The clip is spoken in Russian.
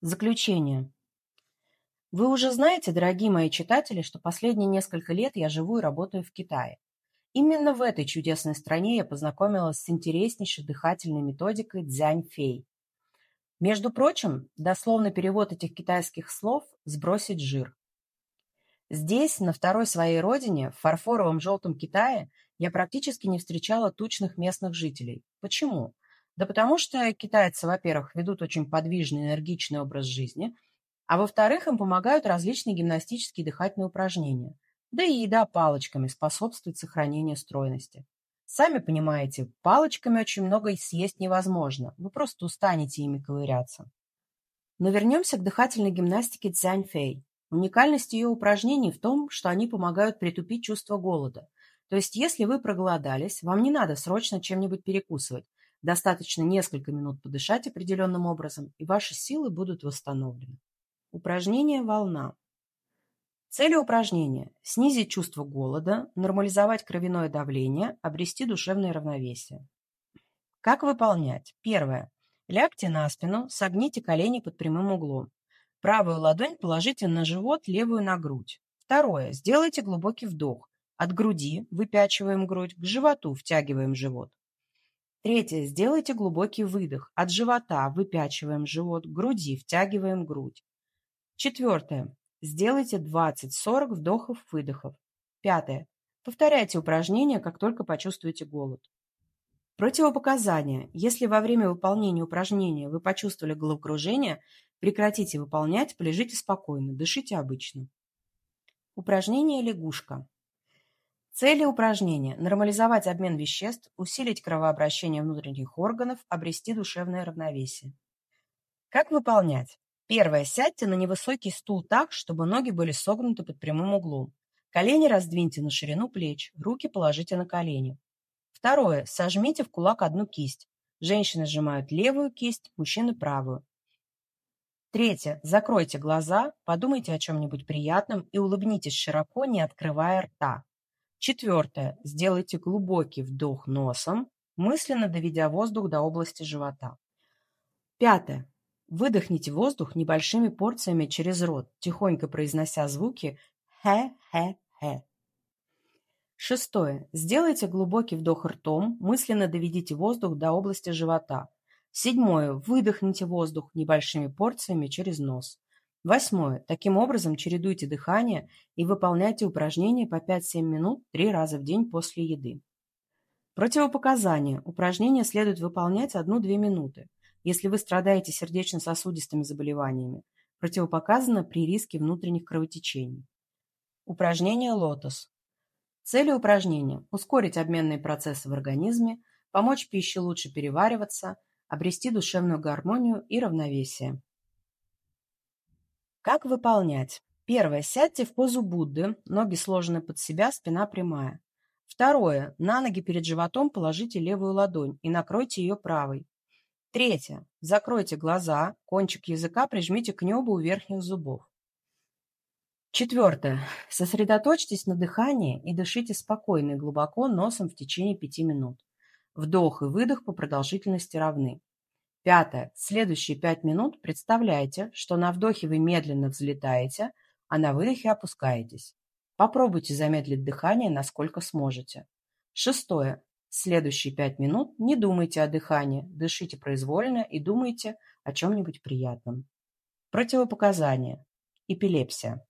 Заключение. Вы уже знаете, дорогие мои читатели, что последние несколько лет я живу и работаю в Китае. Именно в этой чудесной стране я познакомилась с интереснейшей дыхательной методикой дзянь-фей. Между прочим, дословный перевод этих китайских слов – «сбросить жир». Здесь, на второй своей родине, в фарфоровом желтом Китае, я практически не встречала тучных местных жителей. Почему? Да потому что китайцы, во-первых, ведут очень подвижный, энергичный образ жизни, а во-вторых, им помогают различные гимнастические дыхательные упражнения. Да и еда палочками способствует сохранению стройности. Сами понимаете, палочками очень много съесть невозможно, вы просто устанете ими ковыряться. Но вернемся к дыхательной гимнастике Цзяньфэй. Уникальность ее упражнений в том, что они помогают притупить чувство голода. То есть, если вы проголодались, вам не надо срочно чем-нибудь перекусывать. Достаточно несколько минут подышать определенным образом, и ваши силы будут восстановлены. Упражнение «Волна». Цели упражнения – снизить чувство голода, нормализовать кровяное давление, обрести душевное равновесие. Как выполнять? Первое. Лягте на спину, согните колени под прямым углом. Правую ладонь положите на живот, левую на грудь. Второе. Сделайте глубокий вдох. От груди выпячиваем грудь, к животу втягиваем живот. Третье. Сделайте глубокий выдох. От живота выпячиваем живот, груди втягиваем грудь. Четвертое. Сделайте 20-40 вдохов-выдохов. Пятое. Повторяйте упражнение, как только почувствуете голод. Противопоказания. Если во время выполнения упражнения вы почувствовали головокружение, прекратите выполнять, полежите спокойно, дышите обычно. Упражнение «Лягушка». Цели упражнения – нормализовать обмен веществ, усилить кровообращение внутренних органов, обрести душевное равновесие. Как выполнять? Первое. Сядьте на невысокий стул так, чтобы ноги были согнуты под прямым углом. Колени раздвиньте на ширину плеч, руки положите на колени. Второе. Сожмите в кулак одну кисть. Женщины сжимают левую кисть, мужчины – правую. Третье. Закройте глаза, подумайте о чем-нибудь приятном и улыбнитесь широко, не открывая рта. Четвертое. Сделайте глубокий вдох носом, мысленно доведя воздух до области живота. Пятое. Выдохните воздух небольшими порциями через рот, тихонько произнося звуки «хэ-хэ-хэ». Шестое. Сделайте глубокий вдох ртом, мысленно доведите воздух до области живота. Седьмое. Выдохните воздух небольшими порциями через нос. Восьмое. Таким образом чередуйте дыхание и выполняйте упражнения по 5-7 минут три раза в день после еды. Противопоказания. Упражнения следует выполнять 1-2 минуты если вы страдаете сердечно-сосудистыми заболеваниями, противопоказано при риске внутренних кровотечений. Упражнение «Лотос». Цели упражнения – ускорить обменные процессы в организме, помочь пище лучше перевариваться, обрести душевную гармонию и равновесие. Как выполнять? Первое. Сядьте в позу Будды, ноги сложены под себя, спина прямая. Второе. На ноги перед животом положите левую ладонь и накройте ее правой. Третье. Закройте глаза, кончик языка прижмите к небу у верхних зубов. Четвертое. Сосредоточьтесь на дыхании и дышите спокойно и глубоко носом в течение пяти минут. Вдох и выдох по продолжительности равны. Пятое. Следующие пять минут представляйте, что на вдохе вы медленно взлетаете, а на выдохе опускаетесь. Попробуйте замедлить дыхание, насколько сможете. Шестое. Следующие пять минут не думайте о дыхании, дышите произвольно и думайте о чем-нибудь приятном. Противопоказания. Эпилепсия.